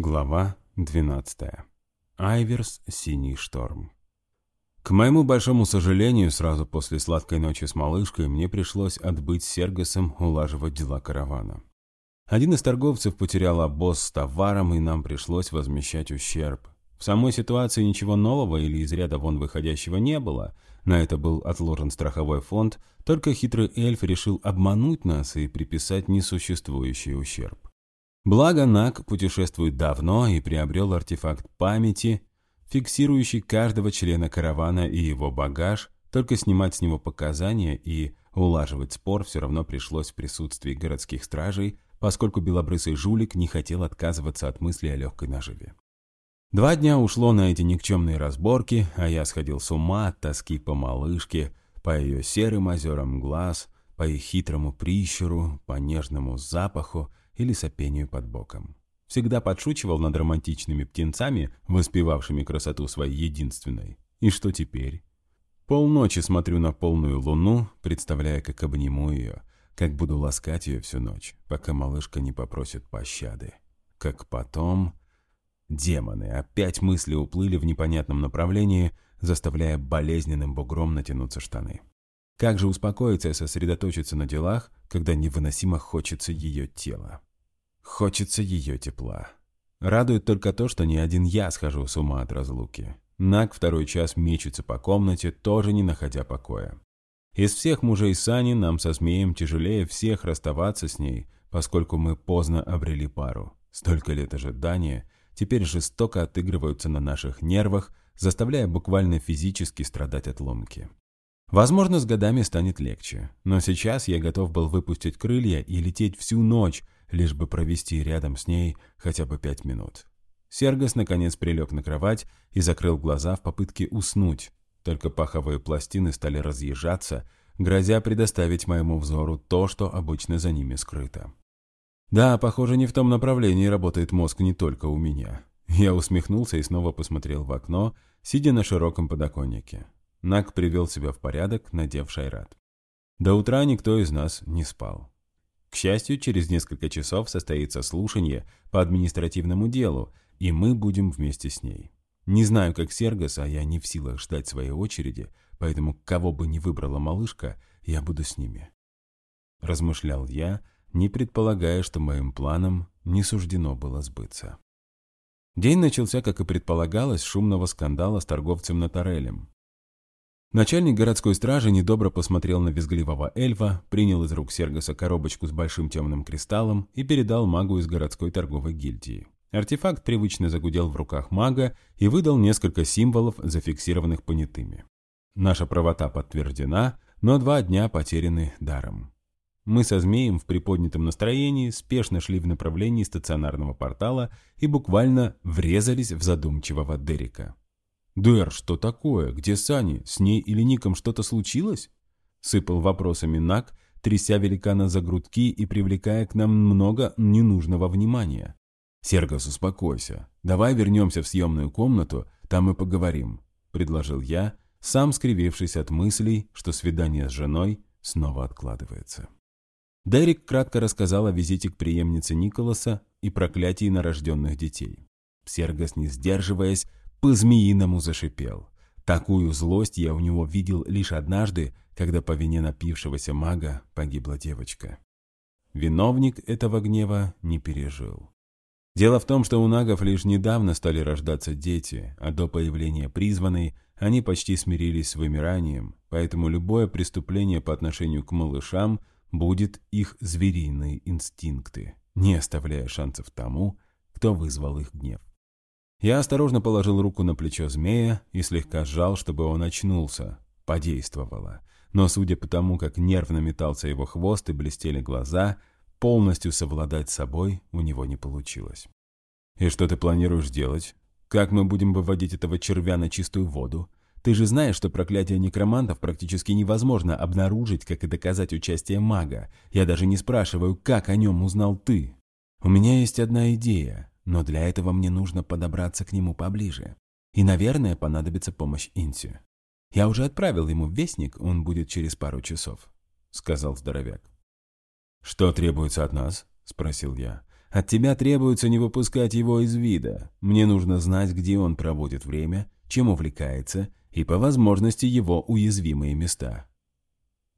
Глава 12. Айверс «Синий шторм». К моему большому сожалению, сразу после сладкой ночи с малышкой мне пришлось отбыть с Сергосом улаживать дела каравана. Один из торговцев потерял обоз с товаром, и нам пришлось возмещать ущерб. В самой ситуации ничего нового или из ряда вон выходящего не было. На это был отложен страховой фонд, только хитрый эльф решил обмануть нас и приписать несуществующий ущерб. Благо Нак путешествует давно и приобрел артефакт памяти, фиксирующий каждого члена каравана и его багаж, только снимать с него показания и улаживать спор все равно пришлось в присутствии городских стражей, поскольку белобрысый жулик не хотел отказываться от мысли о легкой наживе. Два дня ушло на эти никчемные разборки, а я сходил с ума от тоски по малышке, по ее серым озерам глаз, по их хитрому прищуру, по нежному запаху или сопению под боком. Всегда подшучивал над романтичными птенцами, воспевавшими красоту своей единственной. И что теперь? Полночи смотрю на полную луну, представляя, как обниму ее, как буду ласкать ее всю ночь, пока малышка не попросит пощады. Как потом... Демоны, опять мысли уплыли в непонятном направлении, заставляя болезненным бугром натянуться штаны. Как же успокоиться и сосредоточиться на делах, когда невыносимо хочется ее тела? Хочется ее тепла. Радует только то, что не один я схожу с ума от разлуки. Нак второй час мечется по комнате, тоже не находя покоя. Из всех мужей Сани нам со змеем тяжелее всех расставаться с ней, поскольку мы поздно обрели пару. Столько лет ожидания теперь жестоко отыгрываются на наших нервах, заставляя буквально физически страдать от ломки. Возможно, с годами станет легче, но сейчас я готов был выпустить крылья и лететь всю ночь, лишь бы провести рядом с ней хотя бы пять минут. Сергос наконец прилег на кровать и закрыл глаза в попытке уснуть, только паховые пластины стали разъезжаться, грозя предоставить моему взору то, что обычно за ними скрыто. Да, похоже, не в том направлении работает мозг не только у меня. Я усмехнулся и снова посмотрел в окно, сидя на широком подоконнике. Нак привел себя в порядок, надев шайрат. До утра никто из нас не спал. К счастью, через несколько часов состоится слушание по административному делу, и мы будем вместе с ней. Не знаю, как Сергос, а я не в силах ждать своей очереди, поэтому кого бы ни выбрала малышка, я буду с ними. Размышлял я, не предполагая, что моим планам не суждено было сбыться. День начался, как и предполагалось, шумного скандала с торговцем Натарелем. Начальник городской стражи недобро посмотрел на визгливого эльфа, принял из рук Сергоса коробочку с большим темным кристаллом и передал магу из городской торговой гильдии. Артефакт привычно загудел в руках мага и выдал несколько символов, зафиксированных понятыми. Наша правота подтверждена, но два дня потеряны даром. Мы со змеем в приподнятом настроении спешно шли в направлении стационарного портала и буквально врезались в задумчивого Дерека. «Дэр, что такое? Где Сани? С ней или Ником что-то случилось?» Сыпал вопросами Нак, тряся великана за грудки и привлекая к нам много ненужного внимания. «Сергос, успокойся. Давай вернемся в съемную комнату, там и поговорим», — предложил я, сам скривившись от мыслей, что свидание с женой снова откладывается. Дерек кратко рассказал о визите к преемнице Николаса и проклятии на рожденных детей. Сергос, не сдерживаясь, по-змеиному зашипел. Такую злость я у него видел лишь однажды, когда по вине напившегося мага погибла девочка. Виновник этого гнева не пережил. Дело в том, что у нагов лишь недавно стали рождаться дети, а до появления призванной они почти смирились с вымиранием, поэтому любое преступление по отношению к малышам будет их звериные инстинкты, не оставляя шансов тому, кто вызвал их гнев. Я осторожно положил руку на плечо змея и слегка сжал, чтобы он очнулся. Подействовало. Но судя по тому, как нервно метался его хвост и блестели глаза, полностью совладать с собой у него не получилось. «И что ты планируешь делать? Как мы будем выводить этого червя на чистую воду? Ты же знаешь, что проклятие некромантов практически невозможно обнаружить, как и доказать участие мага. Я даже не спрашиваю, как о нем узнал ты. У меня есть одна идея. Но для этого мне нужно подобраться к нему поближе. И, наверное, понадобится помощь Инси. Я уже отправил ему вестник, он будет через пару часов», — сказал здоровяк. «Что требуется от нас?» — спросил я. От тебя требуется не выпускать его из вида. Мне нужно знать, где он проводит время, чем увлекается и, по возможности, его уязвимые места.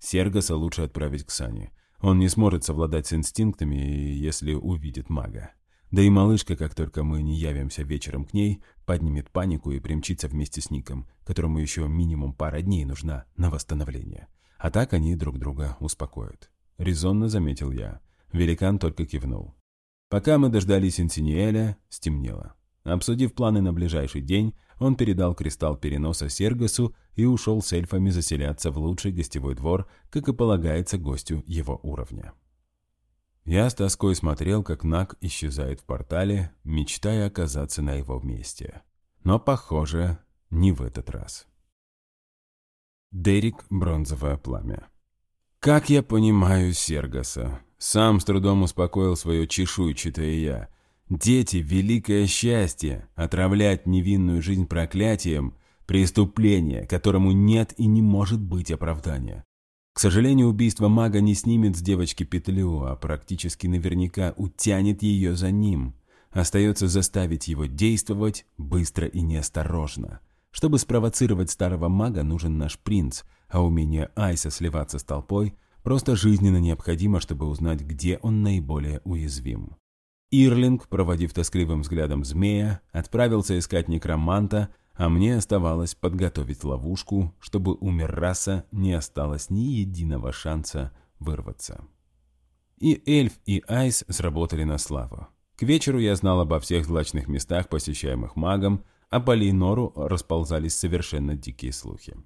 Сергаса лучше отправить к Сане. Он не сможет совладать с инстинктами, если увидит мага. Да и малышка, как только мы не явимся вечером к ней, поднимет панику и примчится вместе с Ником, которому еще минимум пара дней нужна на восстановление. А так они друг друга успокоят. Резонно заметил я. Великан только кивнул. Пока мы дождались Инсиниэля, стемнело. Обсудив планы на ближайший день, он передал кристалл переноса Сергасу и ушел с эльфами заселяться в лучший гостевой двор, как и полагается гостю его уровня. Я с тоской смотрел, как Нак исчезает в портале, мечтая оказаться на его месте. Но, похоже, не в этот раз. Дерек Бронзовое пламя. Как я понимаю Сергаса, сам с трудом успокоил свое чешуйчатое «я». Дети – великое счастье. Отравлять невинную жизнь проклятием – преступление, которому нет и не может быть оправдания. К сожалению, убийство мага не снимет с девочки петлю, а практически наверняка утянет ее за ним. Остается заставить его действовать быстро и неосторожно. Чтобы спровоцировать старого мага, нужен наш принц, а умение Айса сливаться с толпой – Просто жизненно необходимо, чтобы узнать, где он наиболее уязвим. Ирлинг, проводив тоскливым взглядом змея, отправился искать некроманта, а мне оставалось подготовить ловушку, чтобы у Мирраса не осталось ни единого шанса вырваться. И эльф, и айс сработали на славу. К вечеру я знал обо всех злачных местах, посещаемых магом, а по Лейнору расползались совершенно дикие слухи.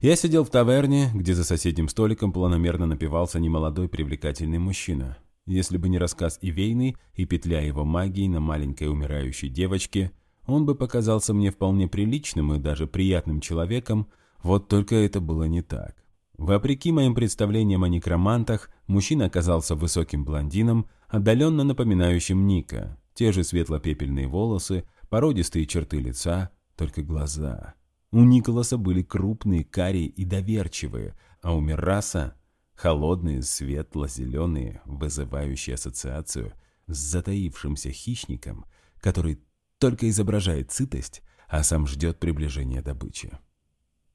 Я сидел в таверне, где за соседним столиком планомерно напивался немолодой привлекательный мужчина. Если бы не рассказ Ивейны и петля его магии на маленькой умирающей девочке, он бы показался мне вполне приличным и даже приятным человеком, вот только это было не так. Вопреки моим представлениям о некромантах, мужчина оказался высоким блондином, отдаленно напоминающим Ника. Те же светло-пепельные волосы, породистые черты лица, только глаза. У Николаса были крупные, карие и доверчивые, а у Мираса – холодные, светло-зеленые, вызывающие ассоциацию с затаившимся хищником, который только изображает сытость, а сам ждет приближения добычи.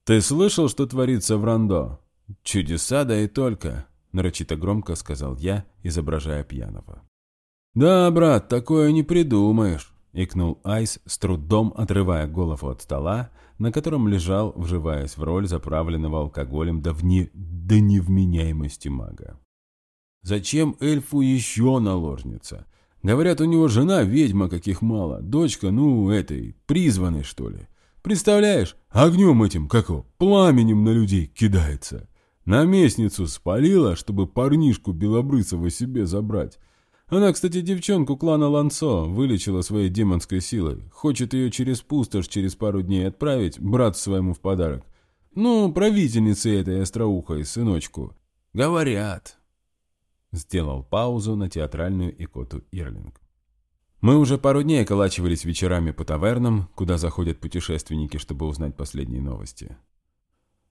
«Ты слышал, что творится в Рандо? Чудеса, да и только!» – нарочито громко сказал я, изображая пьяного. «Да, брат, такое не придумаешь!» – икнул Айс, с трудом отрывая голову от стола, на котором лежал, вживаясь в роль заправленного алкоголем до, вне... до невменяемости мага. «Зачем эльфу еще наложница? Говорят, у него жена ведьма, каких мало, дочка, ну, этой, призванной, что ли. Представляешь, огнем этим, как его, пламенем на людей кидается. Наместницу спалила, чтобы парнишку Белобрысова себе забрать». Она, кстати, девчонку клана Лансо вылечила своей демонской силой. Хочет ее через пустошь через пару дней отправить брату своему в подарок. Ну, правительнице этой остроухой, сыночку. Говорят. Сделал паузу на театральную икоту Ирлинг. Мы уже пару дней околачивались вечерами по тавернам, куда заходят путешественники, чтобы узнать последние новости.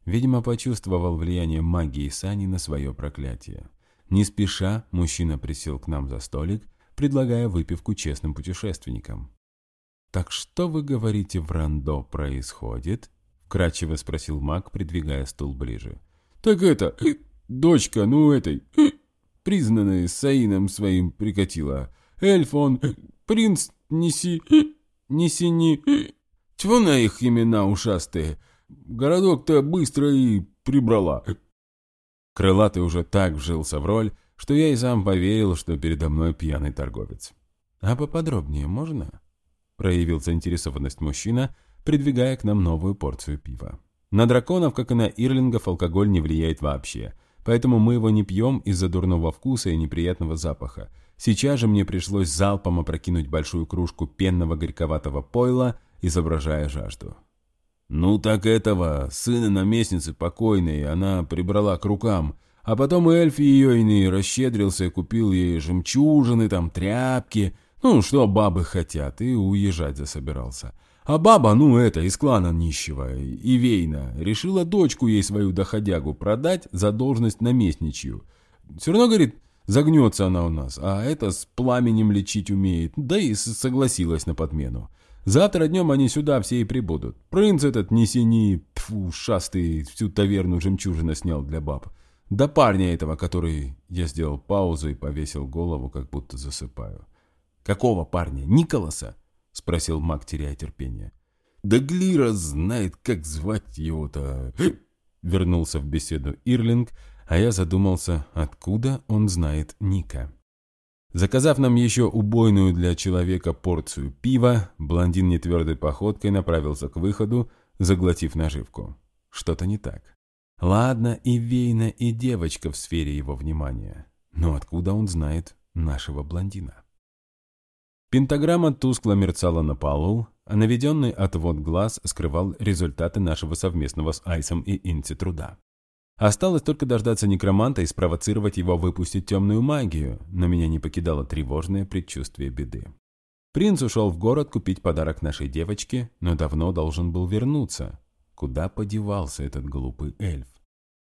Видимо, почувствовал влияние магии Сани на свое проклятие. Не спеша мужчина присел к нам за столик, предлагая выпивку честным путешественникам. «Так что вы говорите в Рандо происходит?» — вкратчиво спросил маг, придвигая стул ближе. «Так это, э, дочка, ну этой, признанная Саином своим прикатила. Эльф он, принц, неси, неси не... Чего на их имена ушастые? Городок-то быстро и прибрала. Крылатый уже так вжился в роль, что я и сам поверил, что передо мной пьяный торговец. «А поподробнее можно?» – проявил заинтересованность мужчина, придвигая к нам новую порцию пива. На драконов, как и на ирлингов, алкоголь не влияет вообще, поэтому мы его не пьем из-за дурного вкуса и неприятного запаха. Сейчас же мне пришлось залпом опрокинуть большую кружку пенного горьковатого пойла, изображая жажду. Ну так этого, сына наместницы покойной, она прибрала к рукам. А потом эльф ее иный расщедрился и купил ей жемчужины, там тряпки. Ну, что бабы хотят, и уезжать засобирался. А баба, ну это, из клана нищего, Ивейна, решила дочку ей свою доходягу продать за должность наместничью. Все равно, говорит, Загнется она у нас, а это с пламенем лечить умеет, да и согласилась на подмену. Завтра днем они сюда все и прибудут. Принц этот не синий, пфу, шастый, всю таверну жемчужина снял для баб. Да парня этого, который... Я сделал паузу и повесил голову, как будто засыпаю. «Какого парня? Николаса?» — спросил маг, теряя терпение. «Да Глира знает, как звать его-то...» Вернулся в беседу Ирлинг, а я задумался, откуда он знает Ника. Заказав нам еще убойную для человека порцию пива, блондин нетвердой походкой направился к выходу, заглотив наживку. Что-то не так. Ладно, и Вейна, и девочка в сфере его внимания. Но откуда он знает нашего блондина? Пентаграмма тускло мерцала на полу, а наведенный отвод глаз скрывал результаты нашего совместного с Айсом и Инти труда. Осталось только дождаться некроманта и спровоцировать его выпустить темную магию, но меня не покидало тревожное предчувствие беды. Принц ушел в город купить подарок нашей девочке, но давно должен был вернуться. Куда подевался этот глупый эльф?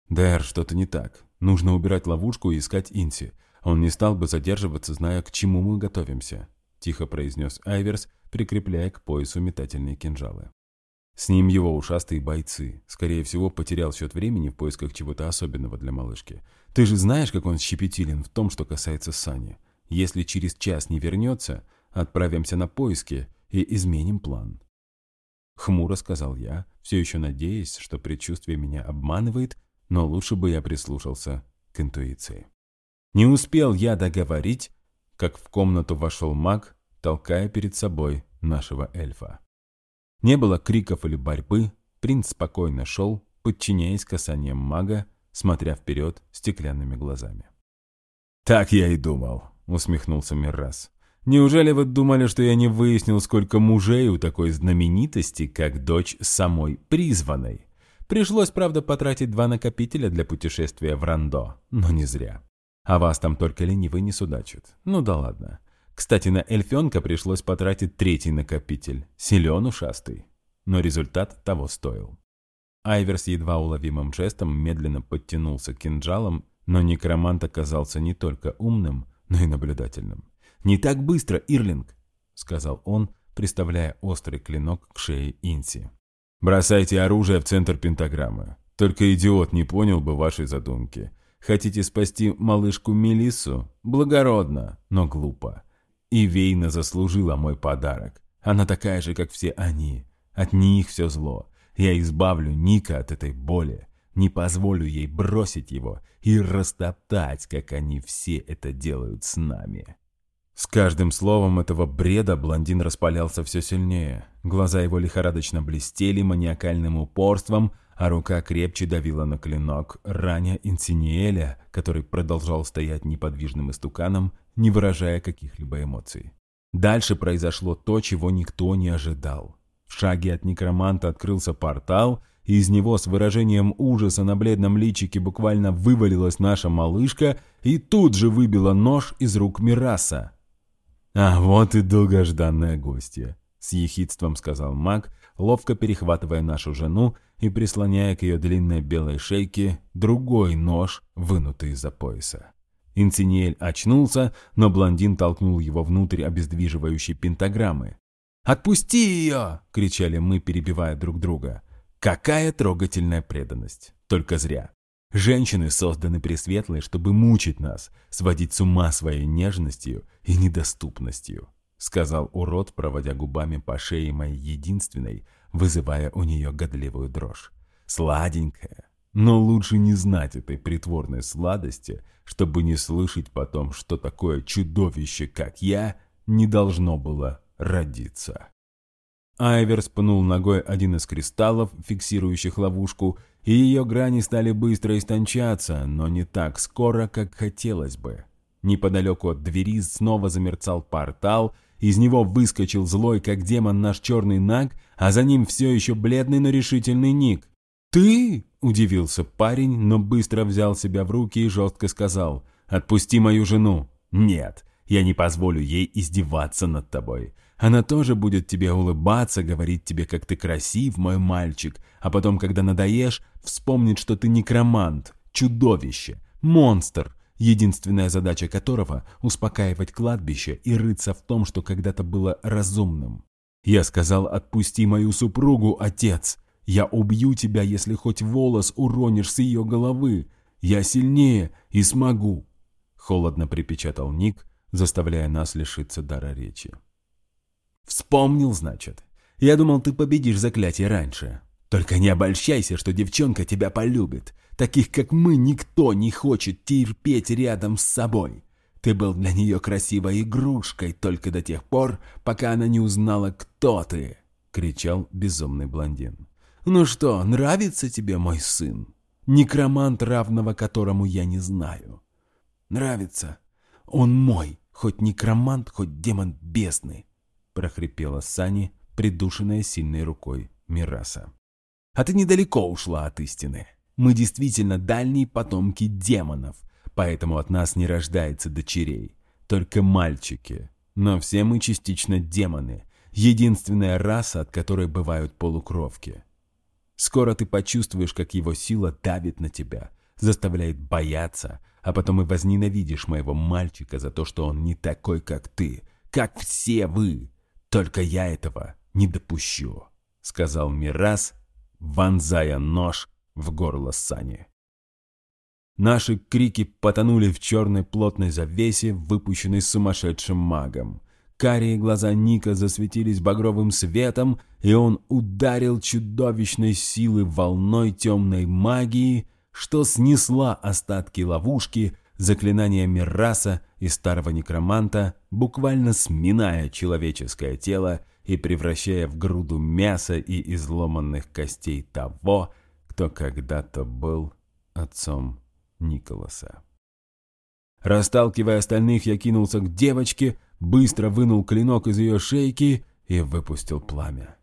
Дэр, что-то не так. Нужно убирать ловушку и искать Инси. Он не стал бы задерживаться, зная, к чему мы готовимся тихо произнес Айверс, прикрепляя к поясу метательные кинжалы. С ним его ушастые бойцы. Скорее всего, потерял счет времени в поисках чего-то особенного для малышки. Ты же знаешь, как он щепетилен в том, что касается Сани. Если через час не вернется, отправимся на поиски и изменим план. Хмуро сказал я, все еще надеясь, что предчувствие меня обманывает, но лучше бы я прислушался к интуиции. Не успел я договорить, как в комнату вошел маг, толкая перед собой нашего эльфа. Не было криков или борьбы, принц спокойно шел, подчиняясь касаниям мага, смотря вперед стеклянными глазами. «Так я и думал», — усмехнулся Миррас. «Неужели вы думали, что я не выяснил, сколько мужей у такой знаменитости, как дочь самой призванной? Пришлось, правда, потратить два накопителя для путешествия в Рандо, но не зря. А вас там только ленивый не судачит. Ну да ладно. Кстати, на эльфенка пришлось потратить третий накопитель. Силен ушастый. Но результат того стоил. Айверс едва уловимым жестом медленно подтянулся к кинжалам, но некромант оказался не только умным, но и наблюдательным. «Не так быстро, Ирлинг!» — сказал он, приставляя острый клинок к шее Инси. «Бросайте оружие в центр пентаграммы. Только идиот не понял бы вашей задумки. Хотите спасти малышку Мелиссу? Благородно, но глупо. И Вейна заслужила мой подарок. Она такая же, как все они. От них все зло. Я избавлю Ника от этой боли. Не позволю ей бросить его и растоптать, как они все это делают с нами. С каждым словом этого бреда блондин распалялся все сильнее. Глаза его лихорадочно блестели маниакальным упорством, а рука крепче давила на клинок, раня Инсиниэля, который продолжал стоять неподвижным истуканом, не выражая каких-либо эмоций. Дальше произошло то, чего никто не ожидал. В шаге от некроманта открылся портал, и из него с выражением ужаса на бледном личике буквально вывалилась наша малышка и тут же выбила нож из рук Мираса. «А вот и долгожданная гостья», — с ехидством сказал маг, ловко перехватывая нашу жену и прислоняя к ее длинной белой шейке другой нож, вынутый из-за пояса. Инсиниэль очнулся, но блондин толкнул его внутрь обездвиживающей пентаграммы. «Отпусти ее!» — кричали мы, перебивая друг друга. «Какая трогательная преданность! Только зря! Женщины созданы пресветлые, чтобы мучить нас, сводить с ума своей нежностью и недоступностью», — сказал урод, проводя губами по шее моей единственной, вызывая у нее годливую дрожь. Сладенькая, но лучше не знать этой притворной сладости, чтобы не слышать потом, что такое чудовище, как я, не должно было родиться. Айвер спнул ногой один из кристаллов, фиксирующих ловушку, и ее грани стали быстро истончаться, но не так скоро, как хотелось бы. Неподалеку от двери снова замерцал портал, из него выскочил злой, как демон, наш черный наг, а за ним все еще бледный, но решительный Ник. «Ты?» – удивился парень, но быстро взял себя в руки и жестко сказал. «Отпусти мою жену». «Нет, я не позволю ей издеваться над тобой. Она тоже будет тебе улыбаться, говорить тебе, как ты красив, мой мальчик, а потом, когда надоешь, вспомнит, что ты некромант, чудовище, монстр, единственная задача которого – успокаивать кладбище и рыться в том, что когда-то было разумным. Я сказал «Отпусти мою супругу, отец! Я убью тебя, если хоть волос уронишь с ее головы! Я сильнее и смогу!» Холодно припечатал Ник, заставляя нас лишиться дара речи. «Вспомнил, значит? Я думал, ты победишь заклятие раньше. Только не обольщайся, что девчонка тебя полюбит. Таких, как мы, никто не хочет терпеть рядом с собой. Ты был для нее красивой игрушкой только до тех пор, пока она не узнала, кто ты!» — кричал безумный блондин. «Ну что, нравится тебе мой сын? Некромант, равного которому я не знаю». «Нравится. Он мой, хоть некромант, хоть демон бездны», — прохрипела Сани, придушенная сильной рукой Мираса. «А ты недалеко ушла от истины. Мы действительно дальние потомки демонов, поэтому от нас не рождается дочерей, только мальчики. Но все мы частично демоны, единственная раса, от которой бывают полукровки. Скоро ты почувствуешь, как его сила давит на тебя, заставляет бояться, а потом и возненавидишь моего мальчика за то, что он не такой, как ты, как все вы. Только я этого не допущу», — сказал Мирас, вонзая нож в горло Сани. Наши крики потонули в черной плотной завесе, выпущенной сумасшедшим магом. Карие глаза Ника засветились багровым светом, и он ударил чудовищной силы волной темной магии, что снесла остатки ловушки, заклинания Мирраса и старого некроманта, буквально сминая человеческое тело и превращая в груду мяса и изломанных костей того, кто когда-то был отцом Николаса. Расталкивая остальных, я кинулся к девочке, быстро вынул клинок из ее шейки и выпустил пламя.